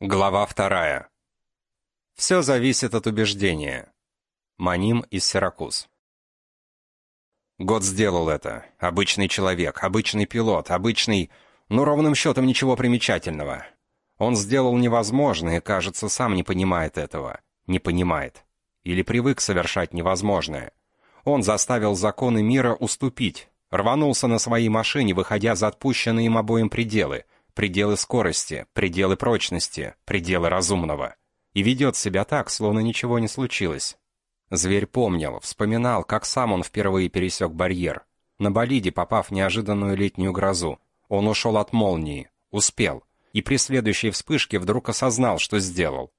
Глава вторая. Все зависит от убеждения. Маним из Сиракуз. Год сделал это. Обычный человек, обычный пилот, обычный... Ну, ровным счетом ничего примечательного. Он сделал невозможное кажется, сам не понимает этого. Не понимает. Или привык совершать невозможное. Он заставил законы мира уступить. Рванулся на своей машине, выходя за отпущенные им обоим пределы — пределы скорости, пределы прочности, пределы разумного. И ведет себя так, словно ничего не случилось. Зверь помнил, вспоминал, как сам он впервые пересек барьер. На болиде, попав в неожиданную летнюю грозу. Он ушел от молнии, успел. И при следующей вспышке вдруг осознал, что сделал.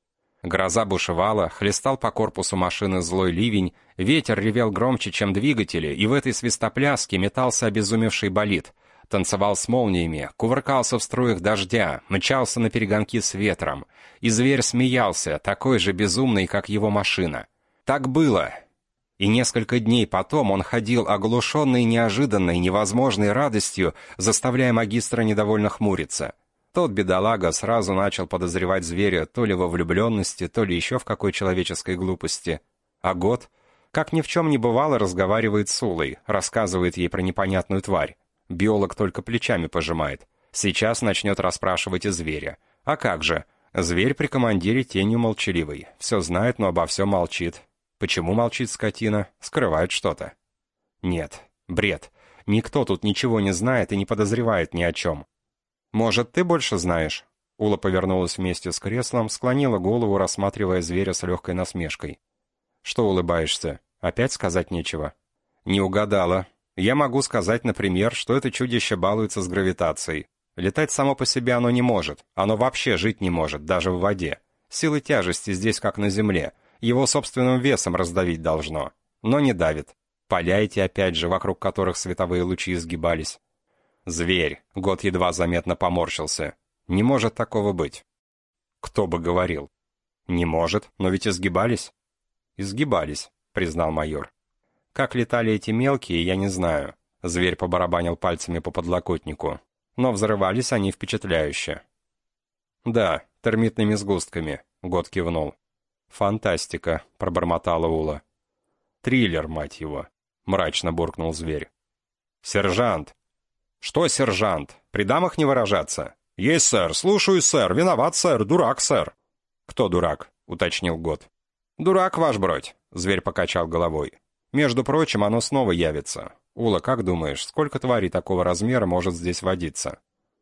Гроза бушевала, хлестал по корпусу машины злой ливень, ветер ревел громче, чем двигатели, и в этой свистопляске метался обезумевший болид — танцевал с молниями, кувыркался в струях дождя, мчался на перегонки с ветром. И зверь смеялся, такой же безумный, как его машина. Так было. И несколько дней потом он ходил оглушенный неожиданной, невозможной радостью, заставляя магистра недовольно хмуриться. Тот бедолага сразу начал подозревать зверя то ли во влюбленности, то ли еще в какой человеческой глупости. А год, как ни в чем не бывало, разговаривает с Улой, рассказывает ей про непонятную тварь. Биолог только плечами пожимает. Сейчас начнет расспрашивать и зверя. А как же? Зверь при командире тенью молчаливый. Все знает, но обо всем молчит. Почему молчит скотина? Скрывает что-то. Нет, бред. Никто тут ничего не знает и не подозревает ни о чем. Может, ты больше знаешь? Ула повернулась вместе с креслом, склонила голову, рассматривая зверя с легкой насмешкой. «Что улыбаешься? Опять сказать нечего?» «Не угадала. Я могу сказать, например, что это чудище балуется с гравитацией. Летать само по себе оно не может, оно вообще жить не может, даже в воде. Силы тяжести здесь как на Земле, его собственным весом раздавить должно. Но не давит. Поля эти, опять же, вокруг которых световые лучи изгибались. Зверь, год едва заметно поморщился. Не может такого быть. Кто бы говорил. Не может, но ведь изгибались. Изгибались, признал майор. Как летали эти мелкие, я не знаю. Зверь побарабанил пальцами по подлокотнику. Но взрывались они впечатляюще. «Да, термитными сгустками», — Год кивнул. «Фантастика», — пробормотала Ула. «Триллер, мать его», — мрачно буркнул зверь. «Сержант!» «Что, сержант? При дамах не выражаться?» «Есть, сэр. Слушаю, сэр. Виноват, сэр. Дурак, сэр». «Кто дурак?» — уточнил Год. «Дурак, ваш бродь», — зверь покачал головой. Между прочим, оно снова явится. Ула, как думаешь, сколько тварей такого размера может здесь водиться?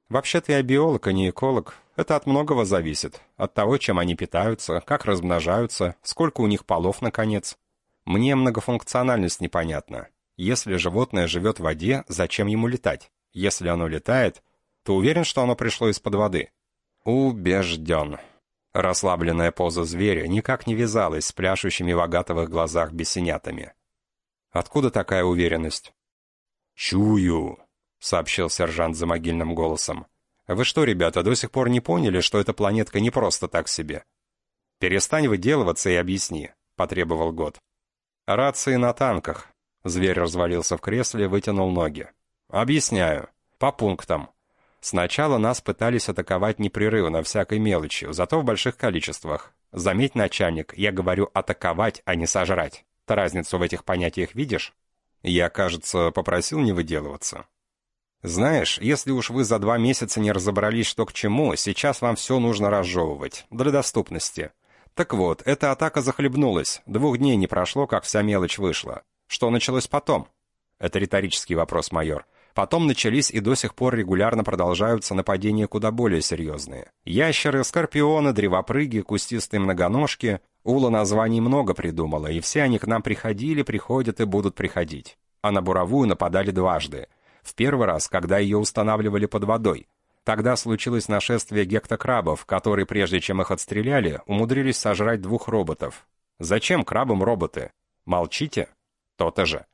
Вообще-то я биолог, а не эколог. Это от многого зависит. От того, чем они питаются, как размножаются, сколько у них полов, наконец. Мне многофункциональность непонятна. Если животное живет в воде, зачем ему летать? Если оно летает, то уверен, что оно пришло из-под воды. Убежден. Расслабленная поза зверя никак не вязалась с пляшущими в агатовых глазах бесенятами. Откуда такая уверенность?» «Чую», — сообщил сержант за могильным голосом. «Вы что, ребята, до сих пор не поняли, что эта планетка не просто так себе?» «Перестань выделываться и объясни», — потребовал Год. «Рации на танках». Зверь развалился в кресле, вытянул ноги. «Объясняю. По пунктам. Сначала нас пытались атаковать непрерывно, всякой мелочью, зато в больших количествах. Заметь, начальник, я говорю атаковать, а не сожрать. Ты разницу в этих понятиях видишь? Я, кажется, попросил не выделываться. Знаешь, если уж вы за два месяца не разобрались, что к чему, сейчас вам все нужно разжевывать, для доступности. Так вот, эта атака захлебнулась, двух дней не прошло, как вся мелочь вышла. Что началось потом? Это риторический вопрос, майор. Потом начались и до сих пор регулярно продолжаются нападения куда более серьезные. Ящеры, скорпионы, древопрыги, кустистые многоножки. Ула названий много придумала, и все они к нам приходили, приходят и будут приходить. А на буровую нападали дважды. В первый раз, когда ее устанавливали под водой. Тогда случилось нашествие гектокрабов, которые, прежде чем их отстреляли, умудрились сожрать двух роботов. Зачем крабам роботы? Молчите? То-то же.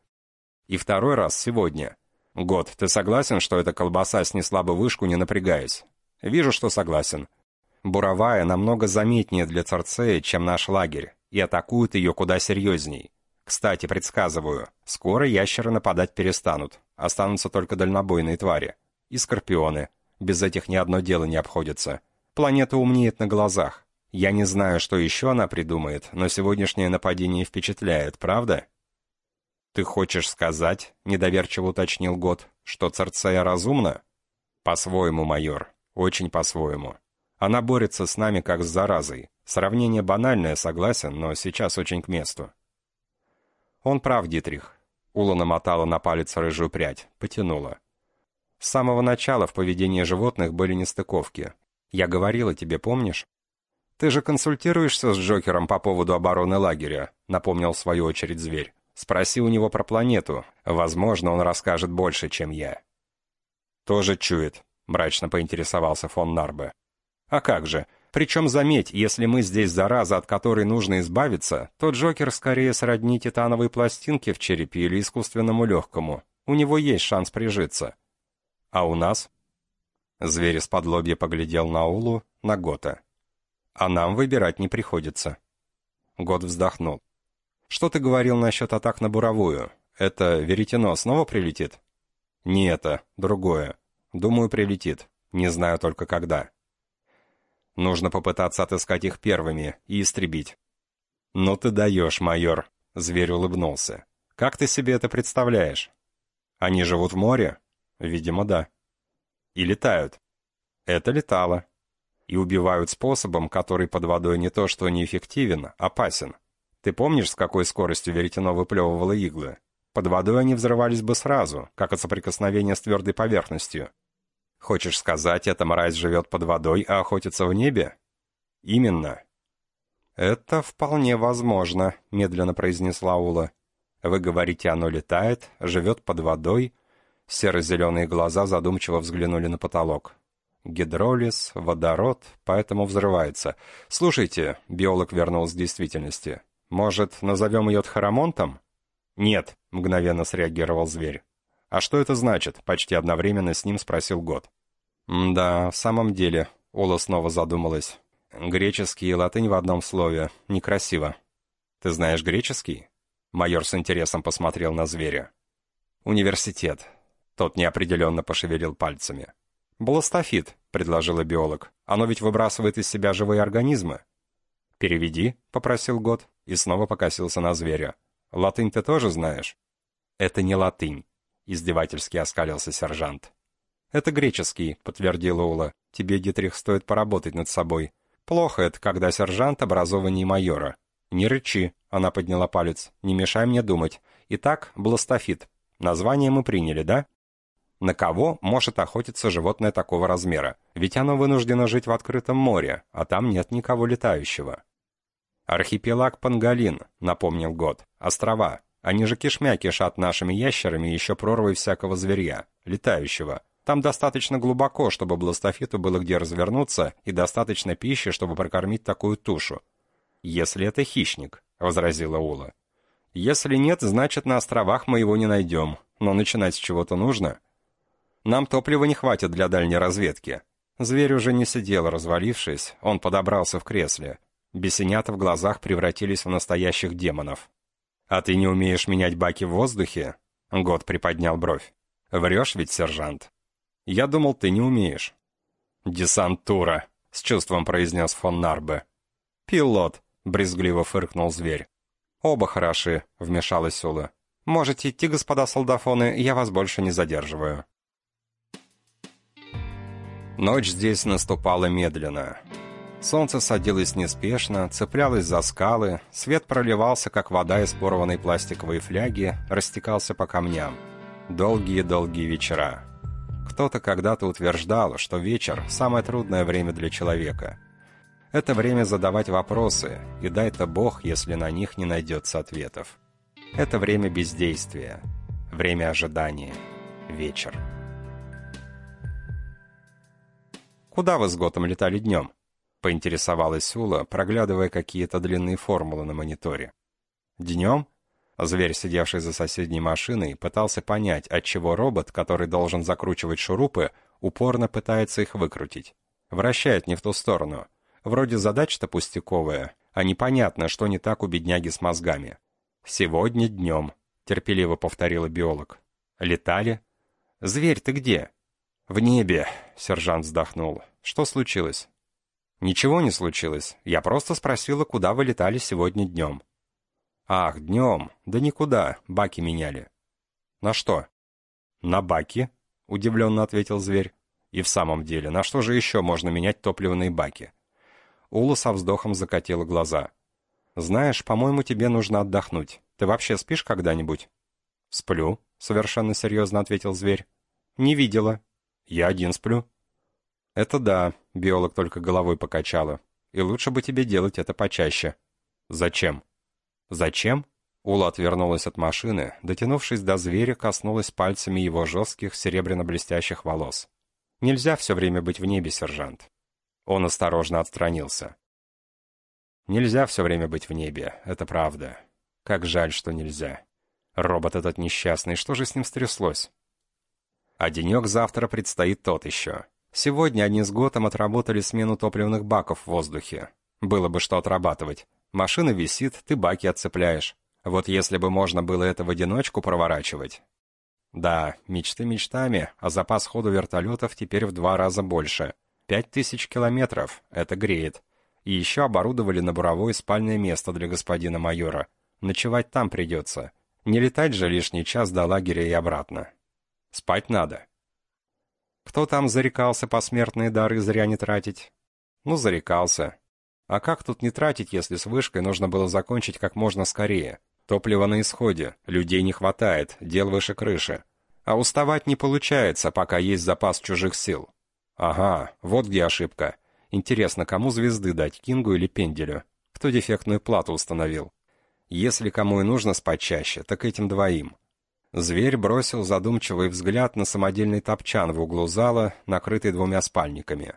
И второй раз сегодня. Год, ты согласен, что эта колбаса снесла бы вышку, не напрягаясь? Вижу, что согласен. Буровая намного заметнее для Царцея, чем наш лагерь, и атакуют ее куда серьезней. Кстати, предсказываю, скоро ящеры нападать перестанут, останутся только дальнобойные твари. И скорпионы. Без этих ни одно дело не обходится. Планета умнеет на глазах. Я не знаю, что еще она придумает, но сегодняшнее нападение впечатляет, правда?» «Ты хочешь сказать, — недоверчиво уточнил Год, — что Церцея разумна?» «По-своему, майор. Очень по-своему. Она борется с нами как с заразой. Сравнение банальное, согласен, но сейчас очень к месту». «Он прав, Дитрих». Ула намотала на палец рыжую прядь, потянула. С самого начала в поведении животных были нестыковки. Я говорила тебе, помнишь? Ты же консультируешься с Джокером по поводу обороны лагеря, напомнил в свою очередь зверь. Спроси у него про планету. Возможно, он расскажет больше, чем я. Тоже чует, мрачно поинтересовался фон Нарбе. А как же? Причем, заметь, если мы здесь зараза, от которой нужно избавиться, то Джокер скорее сродни титановой пластинке в черепе или искусственному легкому. У него есть шанс прижиться. А у нас? Зверь из-под лобья поглядел на Улу, на Гота. А нам выбирать не приходится. Гот вздохнул. Что ты говорил насчет атак на буровую? Это веретено снова прилетит? Не это, другое. Думаю, прилетит. Не знаю только когда. Нужно попытаться отыскать их первыми и истребить. «Ну ты даешь, майор», — зверь улыбнулся. «Как ты себе это представляешь? Они живут в море? Видимо, да. И летают. Это летало. И убивают способом, который под водой не то что неэффективен, опасен. Ты помнишь, с какой скоростью веретено выплевывало иглы? Под водой они взрывались бы сразу, как от соприкосновения с твердой поверхностью. Хочешь сказать, эта мразь живет под водой, а охотится в небе? Именно. Это вполне возможно, медленно произнесла Ула. Вы говорите, оно летает, живет под водой, Серо-зеленые глаза задумчиво взглянули на потолок. Гидролиз, водород, поэтому взрывается. Слушайте, биолог вернулся к действительности. Может, назовем ее Тхарамонтом? Нет, мгновенно среагировал зверь. А что это значит? Почти одновременно с ним спросил Год. Да, в самом деле, Ола снова задумалась. Греческий и латынь в одном слове. Некрасиво. Ты знаешь греческий? Майор с интересом посмотрел на зверя. Университет. Тот неопределенно пошевелил пальцами. «Бластофит», — предложила биолог. «Оно ведь выбрасывает из себя живые организмы». «Переведи», — попросил Год, и снова покосился на зверя. «Латынь ты тоже знаешь?» «Это не латынь», — издевательски оскалился сержант. «Это греческий», — подтвердила Ула. «Тебе, Дитрих, стоит поработать над собой. Плохо это, когда сержант образованнее майора». «Не рычи», — она подняла палец. «Не мешай мне думать. Итак, бластофит. Название мы приняли, да?» На кого может охотиться животное такого размера? Ведь оно вынуждено жить в открытом море, а там нет никого летающего. «Архипелаг Пангалин», — напомнил Год. «Острова. Они же кишмя кишат нашими ящерами и еще прорвой всякого зверья, летающего. Там достаточно глубоко, чтобы бластофиту было где развернуться, и достаточно пищи, чтобы прокормить такую тушу. «Если это хищник», — возразила Ула. «Если нет, значит, на островах мы его не найдем. Но начинать с чего-то нужно. Нам топлива не хватит для дальней разведки. Зверь уже не сидел, развалившись, он подобрался в кресле. Бесенята в глазах превратились в настоящих демонов. «А ты не умеешь менять баки в воздухе?» Год приподнял бровь. «Врешь ведь, сержант?» «Я думал, ты не умеешь». «Десантура», — с чувством произнес фон Нарбе. «Пилот», — брезгливо фыркнул зверь. «Оба хороши», — вмешалась Ула. «Можете идти, господа солдафоны, я вас больше не задерживаю». Ночь здесь наступала медленно. Солнце садилось неспешно, цеплялось за скалы, свет проливался, как вода из порванной пластиковой фляги, растекался по камням. Долгие-долгие вечера. Кто-то когда-то утверждал, что вечер – самое трудное время для человека. Это время задавать вопросы, и дай-то Бог, если на них не найдется ответов. Это время бездействия, время ожидания, вечер. «Куда вы с Готом летали днем?» — поинтересовалась Сула, проглядывая какие-то длинные формулы на мониторе. «Днем?» Зверь, сидевший за соседней машиной, пытался понять, отчего робот, который должен закручивать шурупы, упорно пытается их выкрутить. Вращает не в ту сторону. Вроде задача-то пустяковая, а непонятно, что не так у бедняги с мозгами. «Сегодня днем», — терпеливо повторила биолог. «Летали?» «Зверь, ты где?» «В небе», — сержант вздохнул. «Что случилось?» «Ничего не случилось. Я просто спросила, куда вы летали сегодня днем». «Ах, днем. Да никуда. Баки меняли». «На что?» «На баки», — удивленно ответил зверь. «И в самом деле, на что же еще можно менять топливные баки?» Ула со вздохом закатила глаза. «Знаешь, по-моему, тебе нужно отдохнуть. Ты вообще спишь когда-нибудь?» «Сплю», — совершенно серьезно ответил зверь. «Не видела». «Я один сплю». «Это да», — биолог только головой покачала. «И лучше бы тебе делать это почаще». «Зачем?» «Зачем?» Ула отвернулась от машины, дотянувшись до зверя, коснулась пальцами его жестких серебряно-блестящих волос. «Нельзя все время быть в небе, сержант». Он осторожно отстранился. «Нельзя все время быть в небе, это правда. Как жаль, что нельзя. Робот этот несчастный, что же с ним стряслось?» А денек завтра предстоит тот еще. Сегодня они с Готом отработали смену топливных баков в воздухе. Было бы что отрабатывать. Машина висит, ты баки отцепляешь. Вот если бы можно было это в одиночку проворачивать. Да, мечты мечтами, а запас ходу вертолетов теперь в два раза больше. Пять тысяч километров, это греет. И еще оборудовали на буровое спальное место для господина майора. Ночевать там придется. Не летать же лишний час до лагеря и обратно. Спать надо. Кто там зарекался посмертные дары зря не тратить? Ну, зарекался. А как тут не тратить, если с вышкой нужно было закончить как можно скорее? Топливо на исходе, людей не хватает, дел выше крыши. А уставать не получается, пока есть запас чужих сил. Ага, вот где ошибка. Интересно, кому звезды дать, Кингу или Пенделю? Кто дефектную плату установил? Если кому и нужно спать чаще, так этим двоим. Зверь бросил задумчивый взгляд на самодельный топчан в углу зала, накрытый двумя спальниками.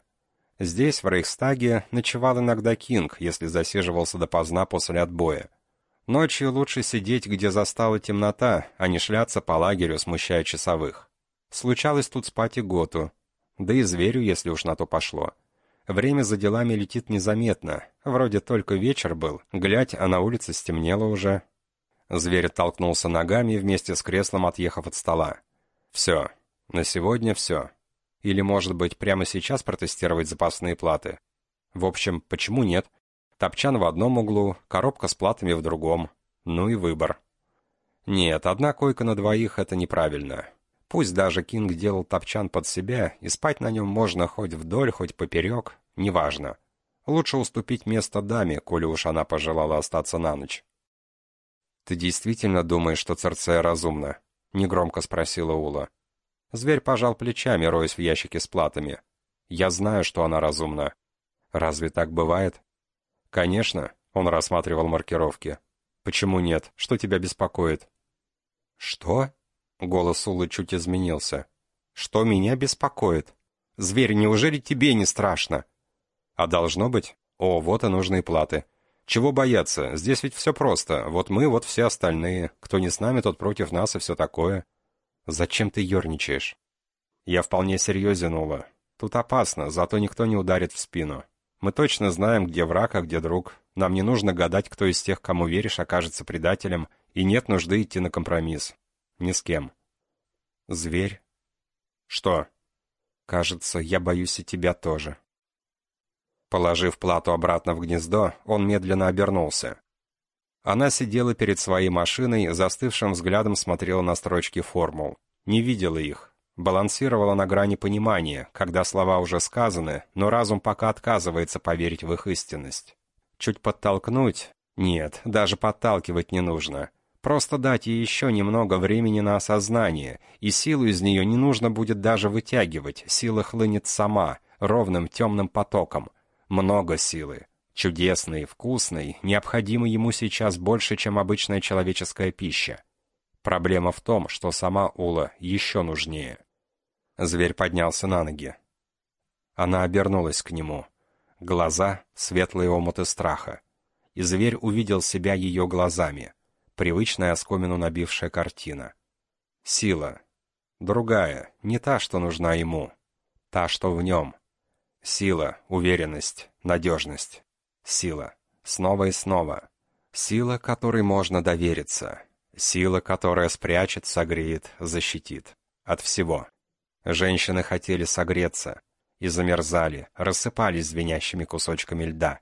Здесь, в Рейхстаге, ночевал иногда Кинг, если засиживался допоздна после отбоя. Ночью лучше сидеть, где застала темнота, а не шляться по лагерю, смущая часовых. Случалось тут спать и Готу. Да и зверю, если уж на то пошло. Время за делами летит незаметно. Вроде только вечер был. Глядь, а на улице стемнело уже. Зверь толкнулся ногами вместе с креслом, отъехав от стола. «Все. На сегодня все. Или, может быть, прямо сейчас протестировать запасные платы? В общем, почему нет? Топчан в одном углу, коробка с платами в другом. Ну и выбор. Нет, одна койка на двоих — это неправильно. Пусть даже Кинг делал топчан под себя, и спать на нем можно хоть вдоль, хоть поперек, неважно. Лучше уступить место даме, коли уж она пожелала остаться на ночь. «Ты действительно думаешь, что Церцея разумна?» — негромко спросила Ула. Зверь пожал плечами, роясь в ящике с платами. «Я знаю, что она разумна. Разве так бывает?» «Конечно», — он рассматривал маркировки. «Почему нет? Что тебя беспокоит?» «Что?» — голос Улы чуть изменился. «Что меня беспокоит? Зверь, неужели тебе не страшно?» «А должно быть? О, вот и нужные платы. Чего бояться? Здесь ведь все просто. Вот мы, вот все остальные. Кто не с нами, тот против нас и все такое». «Зачем ты ерничаешь?» «Я вполне серьезен, Ула. Тут опасно, зато никто не ударит в спину. Мы точно знаем, где враг, а где друг. Нам не нужно гадать, кто из тех, кому веришь, окажется предателем, и нет нужды идти на компромисс. Ни с кем. Зверь? Что? Кажется, я боюсь и тебя тоже. Положив плату обратно в гнездо, он медленно обернулся. Она сидела перед своей машиной, застывшим взглядом смотрела на строчки формул. Не видела их, Балансировала на грани понимания, когда слова уже сказаны, но разум пока отказывается поверить в их истинность. Чуть подтолкнуть? Нет, даже подталкивать не нужно. Просто дать ей еще немного времени на осознание, и силу из нее не нужно будет даже вытягивать, сила хлынет сама, ровным темным потоком. Много силы. Чудесной, вкусной, необходимой ему сейчас больше, чем обычная человеческая пища. Проблема в том, что сама Ула еще нужнее. Зверь поднялся на ноги. Она обернулась к нему. Глаза — светлые омуты страха. И зверь увидел себя ее глазами. Привычная оскомину набившая картина. Сила. Другая, не та, что нужна ему. Та, что в нем. Сила, уверенность, надежность. Сила. Снова и снова. Сила, которой можно довериться. Сила, которая спрячет, согреет, защитит. От всего. Женщины хотели согреться. и замерзали, рассыпались звенящими кусочками льда.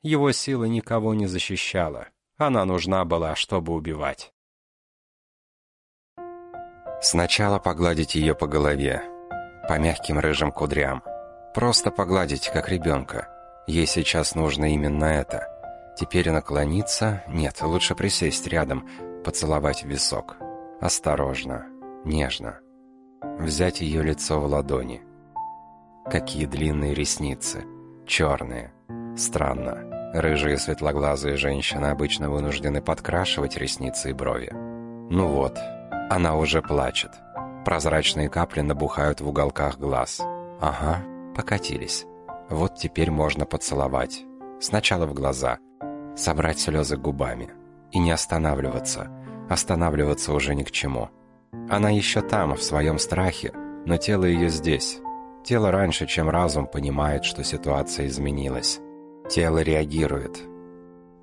Его сила никого не защищала. Она нужна была, чтобы убивать. Сначала погладить ее по голове, по мягким рыжим кудрям. Просто погладить, как ребенка. Ей сейчас нужно именно это. Теперь наклониться... Нет, лучше присесть рядом, поцеловать висок. Осторожно, нежно. Взять ее лицо в ладони. Какие длинные ресницы. Черные. Странно. Рыжие светлоглазые женщины обычно вынуждены подкрашивать ресницы и брови. Ну вот, она уже плачет. Прозрачные капли набухают в уголках глаз. Ага, покатились. Вот теперь можно поцеловать. Сначала в глаза. Собрать слезы губами. И не останавливаться. Останавливаться уже ни к чему. Она еще там, в своем страхе, но тело ее здесь. Тело раньше, чем разум понимает, что ситуация изменилась. Тело реагирует.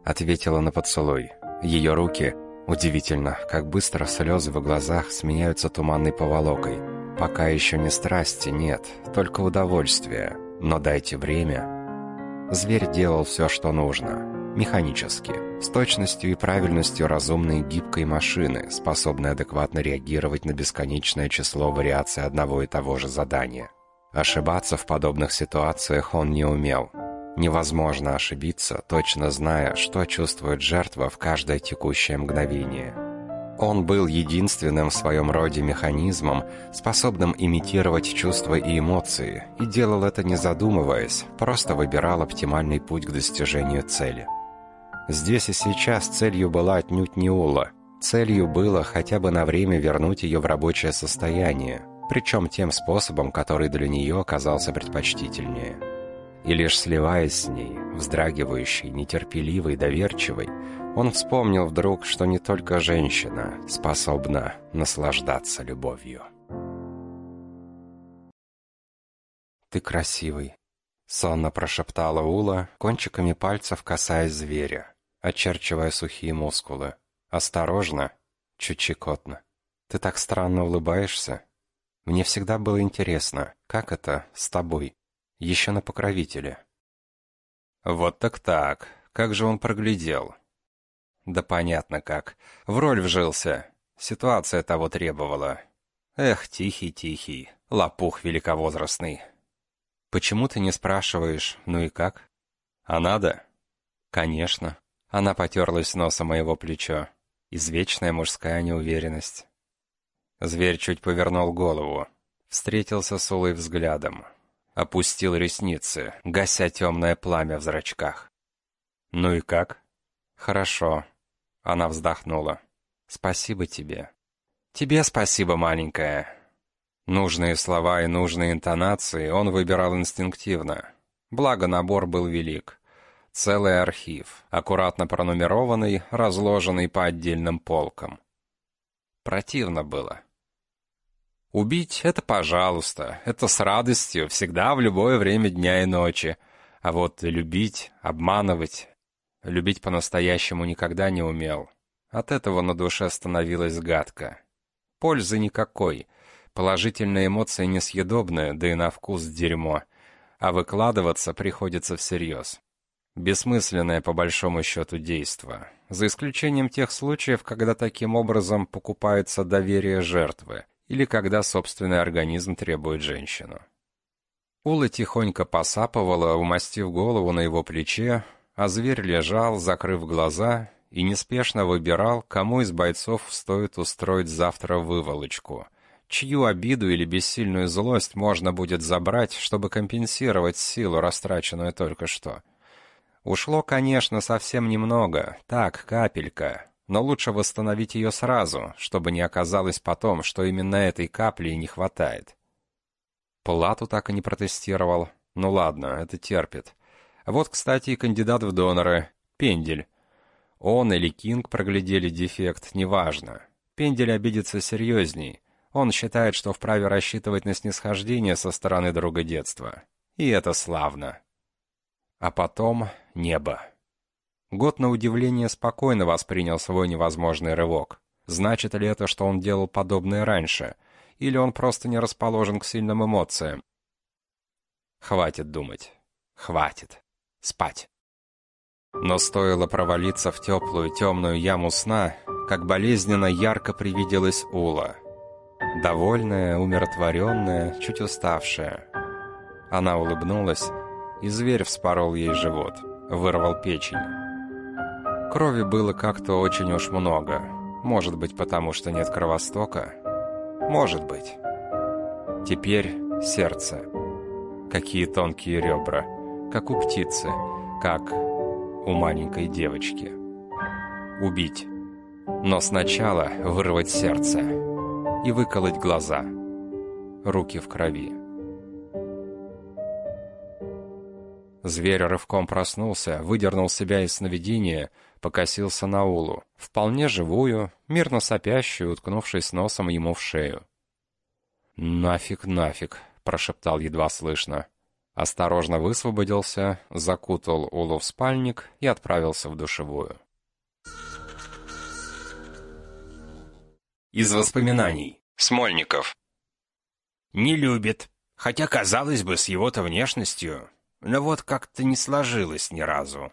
Ответила на поцелуй. Ее руки... Удивительно, как быстро слезы в глазах сменяются туманной поволокой. Пока еще не страсти, нет, только удовольствие. Но дайте время. Зверь делал все, что нужно. Механически. С точностью и правильностью разумной гибкой машины, способной адекватно реагировать на бесконечное число вариаций одного и того же задания. Ошибаться в подобных ситуациях он не умел. Невозможно ошибиться, точно зная, что чувствует жертва в каждое текущее мгновение. Он был единственным в своем роде механизмом, способным имитировать чувства и эмоции, и делал это не задумываясь, просто выбирал оптимальный путь к достижению цели. Здесь и сейчас целью была отнюдь не Ула. Целью было хотя бы на время вернуть ее в рабочее состояние, причем тем способом, который для нее оказался предпочтительнее. И лишь сливаясь с ней, вздрагивающей, нетерпеливой, доверчивой, он вспомнил вдруг, что не только женщина способна наслаждаться любовью. «Ты красивый», — сонно прошептала Ула, кончиками пальцев касаясь зверя, очерчивая сухие мускулы. «Осторожно, чуть чекотно. Ты так странно улыбаешься. Мне всегда было интересно, как это с тобой, еще на покровителе. Вот так так, как же он проглядел. Да понятно как, в роль вжился, ситуация того требовала. Эх, тихий-тихий, лопух великовозрастный. Почему ты не спрашиваешь, ну и как? А надо? Конечно. Она потерлась носом моего плечо. Извечная мужская неуверенность. Зверь чуть повернул голову, встретился с Улой взглядом, опустил ресницы, гася темное пламя в зрачках. «Ну и как?» «Хорошо», — она вздохнула. «Спасибо тебе». «Тебе спасибо, маленькая». Нужные слова и нужные интонации он выбирал инстинктивно. Благо набор был велик. Целый архив, аккуратно пронумерованный, разложенный по отдельным полкам. Противно было. Убить — это пожалуйста, это с радостью, всегда в любое время дня и ночи. А вот любить, обманывать... Любить по-настоящему никогда не умел. От этого на душе становилось гадко. Пользы никакой. Положительные эмоции несъедобные, да и на вкус дерьмо. А выкладываться приходится всерьез. Бессмысленное, по большому счету, действо. За исключением тех случаев, когда таким образом покупается доверие жертвы или когда собственный организм требует женщину. Ула тихонько посапывала, умастив голову на его плече, а зверь лежал, закрыв глаза, и неспешно выбирал, кому из бойцов стоит устроить завтра выволочку, чью обиду или бессильную злость можно будет забрать, чтобы компенсировать силу, растраченную только что. Ушло, конечно, совсем немного, так, капелька, но лучше восстановить ее сразу, чтобы не оказалось потом, что именно этой капли и не хватает. Плату так и не протестировал. Ну ладно, это терпит. Вот, кстати, и кандидат в доноры. Пендель. Он или Кинг проглядели дефект, неважно. Пендель обидится серьезней. Он считает, что вправе рассчитывать на снисхождение со стороны друга детства. И это славно. А потом небо. Год на удивление спокойно воспринял свой невозможный рывок. Значит ли это, что он делал подобное раньше? Или он просто не расположен к сильным эмоциям? Хватит думать. Хватит. Спать. Но стоило провалиться в теплую темную яму сна, как болезненно ярко привиделась Ула. Довольная, умиротворенная, чуть уставшая. Она улыбнулась, и зверь вспорол ей живот, вырвал печень. Крови было как-то очень уж много. Может быть, потому что нет кровостока? Может быть. Теперь сердце. Какие тонкие ребра, как у птицы, как у маленькой девочки. Убить. Но сначала вырвать сердце и выколоть глаза. Руки в крови. Зверь рывком проснулся, выдернул себя из сновидения, покосился на Улу, вполне живую, мирно сопящую, уткнувшись носом ему в шею. «Нафиг, нафиг», — прошептал едва слышно. Осторожно высвободился, закутал Улу в спальник и отправился в душевую. Из воспоминаний. Смольников. Не любит. Хотя, казалось бы, с его-то внешностью. Но вот как-то не сложилось ни разу.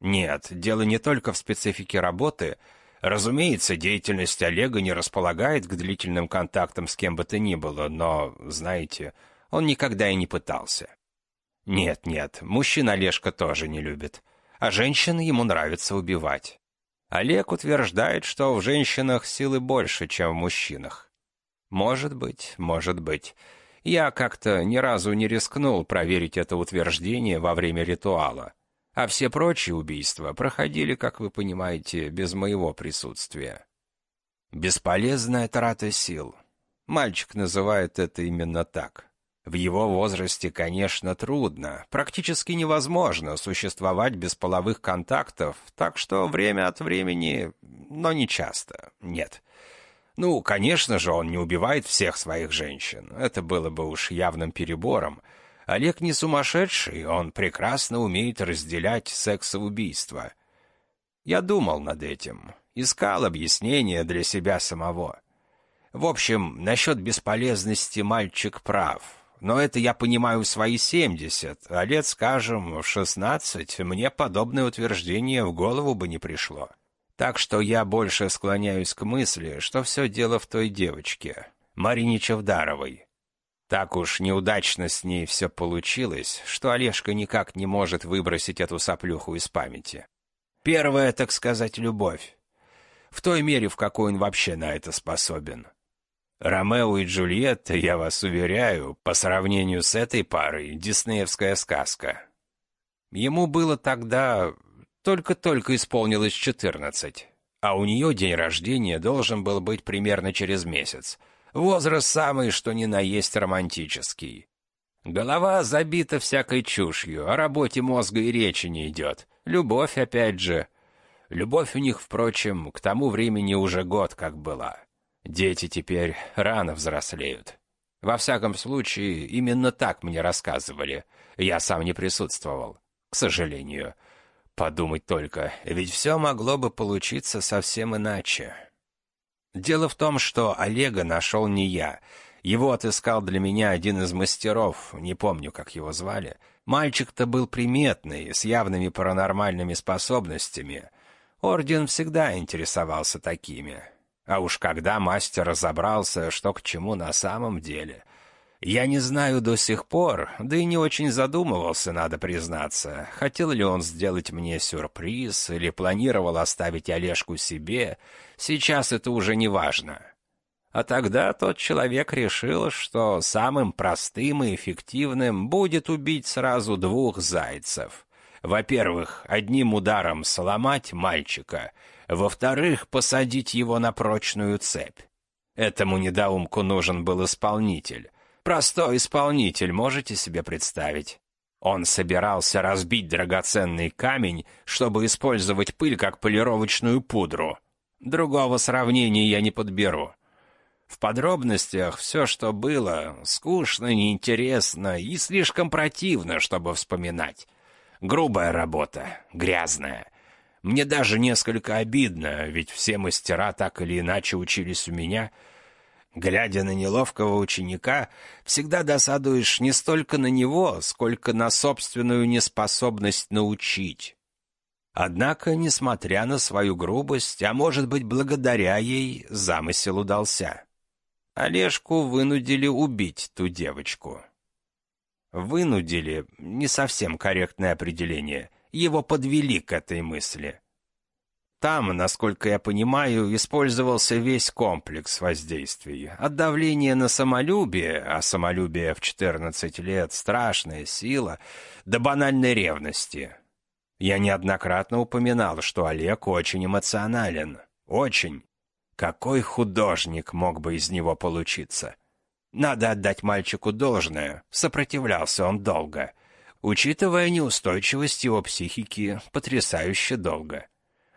Нет, дело не только в специфике работы. Разумеется, деятельность Олега не располагает к длительным контактам с кем бы то ни было, но, знаете, он никогда и не пытался. Нет, нет, мужчин Олежка тоже не любит. А женщин ему нравится убивать. Олег утверждает, что в женщинах силы больше, чем в мужчинах. Может быть, может быть. Я как-то ни разу не рискнул проверить это утверждение во время ритуала. А все прочие убийства проходили, как вы понимаете, без моего присутствия. Бесполезная трата сил. Мальчик называет это именно так. В его возрасте, конечно, трудно, практически невозможно существовать без половых контактов, так что время от времени, но не часто, нет. Ну, конечно же, он не убивает всех своих женщин, это было бы уж явным перебором. Олег не сумасшедший, он прекрасно умеет разделять сексоубийство. Я думал над этим, искал объяснение для себя самого. В общем, насчет бесполезности мальчик прав но это я понимаю в свои семьдесят, а лет, скажем, в шестнадцать мне подобное утверждение в голову бы не пришло. Так что я больше склоняюсь к мысли, что все дело в той девочке, Марине Чевдаровой. Так уж неудачно с ней все получилось, что Олежка никак не может выбросить эту соплюху из памяти. Первая, так сказать, любовь. В той мере, в какой он вообще на это способен. Ромео и Джульетта, я вас уверяю, по сравнению с этой парой, диснеевская сказка. Ему было тогда... только-только исполнилось четырнадцать, а у нее день рождения должен был быть примерно через месяц. Возраст самый, что ни на есть романтический. Голова забита всякой чушью, о работе мозга и речи не идет. Любовь, опять же. Любовь у них, впрочем, к тому времени уже год как была. Дети теперь рано взрослеют. Во всяком случае, именно так мне рассказывали. Я сам не присутствовал, к сожалению. Подумать только, ведь все могло бы получиться совсем иначе. Дело в том, что Олега нашел не я. Его отыскал для меня один из мастеров, не помню, как его звали. Мальчик-то был приметный, с явными паранормальными способностями. Орден всегда интересовался такими. А уж когда мастер разобрался, что к чему на самом деле, я не знаю до сих пор, да и не очень задумывался, надо признаться, хотел ли он сделать мне сюрприз или планировал оставить Олежку себе, сейчас это уже не важно. А тогда тот человек решил, что самым простым и эффективным будет убить сразу двух зайцев. Во-первых, одним ударом сломать мальчика — во-вторых, посадить его на прочную цепь. Этому недоумку нужен был исполнитель. Простой исполнитель, можете себе представить? Он собирался разбить драгоценный камень, чтобы использовать пыль как полировочную пудру. Другого сравнения я не подберу. В подробностях все, что было, скучно, неинтересно и слишком противно, чтобы вспоминать. Грубая работа, грязная. Мне даже несколько обидно, ведь все мастера так или иначе учились у меня. Глядя на неловкого ученика, всегда досадуешь не столько на него, сколько на собственную неспособность научить. Однако, несмотря на свою грубость, а может быть, благодаря ей, замысел удался. Олежку вынудили убить ту девочку. Вынудили — не совсем корректное определение. Его подвели к этой мысли. Там, насколько я понимаю, использовался весь комплекс воздействий. От давления на самолюбие, а самолюбие в 14 лет — страшная сила, до банальной ревности. Я неоднократно упоминал, что Олег очень эмоционален. Очень. Какой художник мог бы из него получиться? Надо отдать мальчику должное, сопротивлялся он долго. Учитывая неустойчивость его психики, потрясающе долго.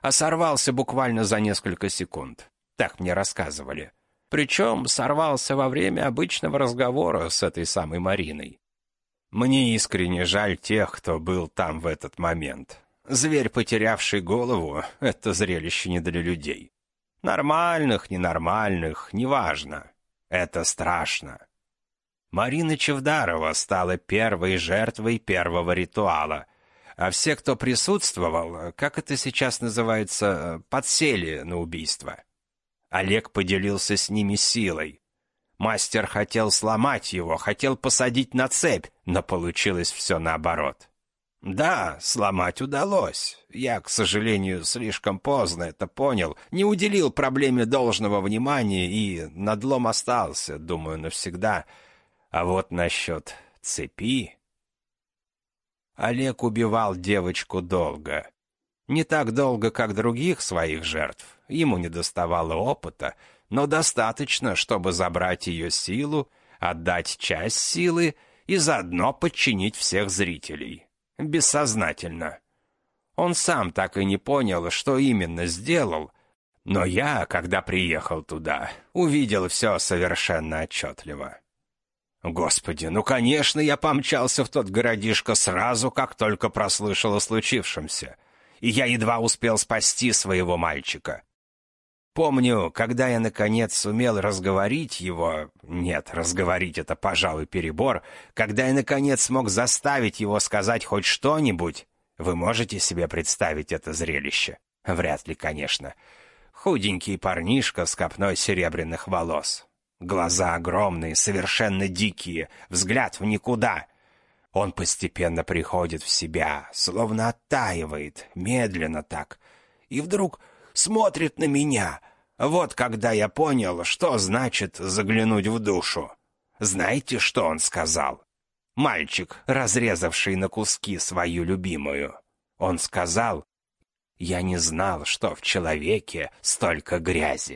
А сорвался буквально за несколько секунд. Так мне рассказывали. Причем сорвался во время обычного разговора с этой самой Мариной. Мне искренне жаль тех, кто был там в этот момент. Зверь, потерявший голову, — это зрелище не для людей. Нормальных, ненормальных, неважно. Это страшно. Марина Чевдарова стала первой жертвой первого ритуала, а все, кто присутствовал, как это сейчас называется, подсели на убийство. Олег поделился с ними силой. Мастер хотел сломать его, хотел посадить на цепь, но получилось все наоборот. Да, сломать удалось. Я, к сожалению, слишком поздно это понял, не уделил проблеме должного внимания и надлом остался, думаю, навсегда. А вот насчет цепи... Олег убивал девочку долго. Не так долго, как других своих жертв. Ему не доставало опыта, но достаточно, чтобы забрать ее силу, отдать часть силы и заодно подчинить всех зрителей бессознательно. Он сам так и не понял, что именно сделал, но я, когда приехал туда, увидел все совершенно отчетливо. Господи, ну, конечно, я помчался в тот городишко сразу, как только прослышал о случившемся, и я едва успел спасти своего мальчика. Помню, когда я, наконец, сумел разговорить его... Нет, разговорить — это, пожалуй, перебор. Когда я, наконец, смог заставить его сказать хоть что-нибудь... Вы можете себе представить это зрелище? Вряд ли, конечно. Худенький парнишка с копной серебряных волос. Глаза огромные, совершенно дикие, взгляд в никуда. Он постепенно приходит в себя, словно оттаивает, медленно так. И вдруг смотрит на меня. Вот когда я понял, что значит заглянуть в душу. Знаете, что он сказал? Мальчик, разрезавший на куски свою любимую. Он сказал, «Я не знал, что в человеке столько грязи».